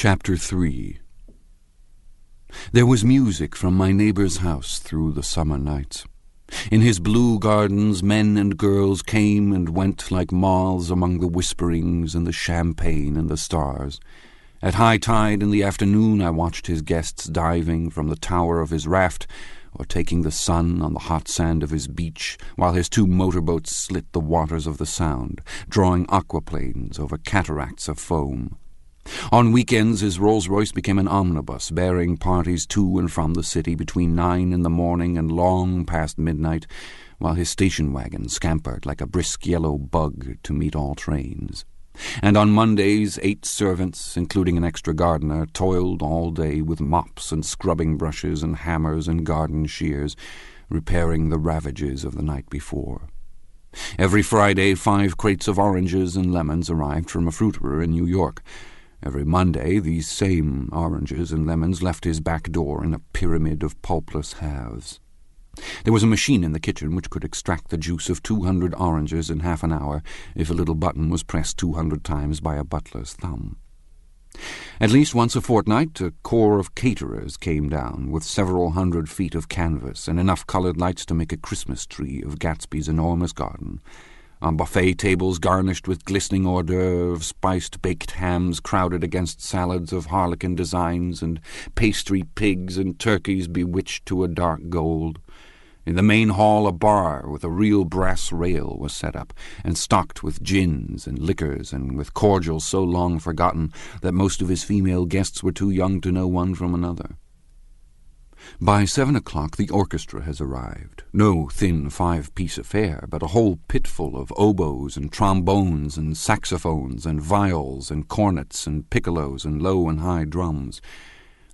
Chapter 3 There was music from my neighbor's house through the summer nights. In his blue gardens, men and girls came and went like moths among the whisperings and the champagne and the stars. At high tide in the afternoon, I watched his guests diving from the tower of his raft or taking the sun on the hot sand of his beach, while his two motorboats slit the waters of the Sound, drawing aquaplanes over cataracts of foam. On weekends, his Rolls Royce became an omnibus, bearing parties to and from the city between nine in the morning and long past midnight, while his station wagon scampered like a brisk yellow bug to meet all trains. And on Mondays, eight servants, including an extra gardener, toiled all day with mops and scrubbing brushes and hammers and garden shears, repairing the ravages of the night before. Every Friday, five crates of oranges and lemons arrived from a fruiterer in New York. Every Monday, these same oranges and lemons left his back door in a pyramid of pulpless halves. There was a machine in the kitchen which could extract the juice of two hundred oranges in half an hour if a little button was pressed two hundred times by a butler's thumb. At least once a fortnight, a corps of caterers came down with several hundred feet of canvas and enough coloured lights to make a Christmas tree of Gatsby's enormous garden. On buffet tables garnished with glistening hors d'oeuvres, spiced baked hams crowded against salads of harlequin designs, and pastry pigs and turkeys bewitched to a dark gold. In the main hall a bar with a real brass rail was set up, and stocked with gins and liquors, and with cordials so long forgotten that most of his female guests were too young to know one from another. By seven o'clock the orchestra has arrived. No thin five-piece affair, but a whole pitful of oboes and trombones and saxophones and viols and cornets and piccolos and low and high drums.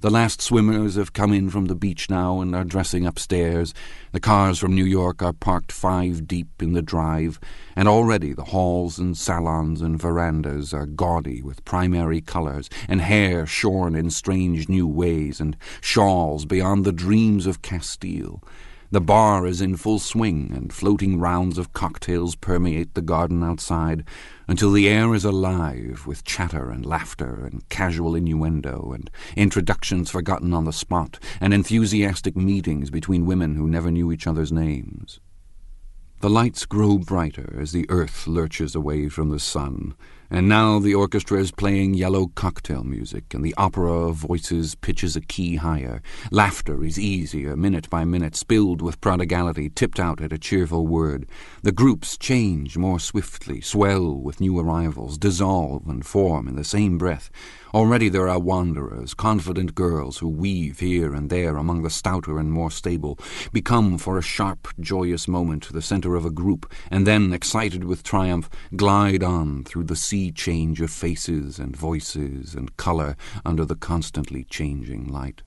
The last swimmers have come in from the beach now and are dressing upstairs. The cars from New York are parked five deep in the drive, and already the halls and salons and verandas are gaudy with primary colours, and hair shorn in strange new ways, and shawls beyond the dreams of Castile. The bar is in full swing, and floating rounds of cocktails permeate the garden outside, until the air is alive with chatter and laughter and casual innuendo, and introductions forgotten on the spot, and enthusiastic meetings between women who never knew each other's names. The lights grow brighter as the earth lurches away from the sun, and now the orchestra is playing yellow cocktail music, and the opera of voices pitches a key higher. Laughter is easier, minute by minute, spilled with prodigality, tipped out at a cheerful word. The groups change more swiftly, swell with new arrivals, dissolve and form in the same breath. Already there are wanderers, confident girls who weave here and there among the stouter and more stable, become for a sharp, joyous moment the centre of a group, and then, excited with triumph, glide on through the sea change of faces and voices and colour under the constantly changing light.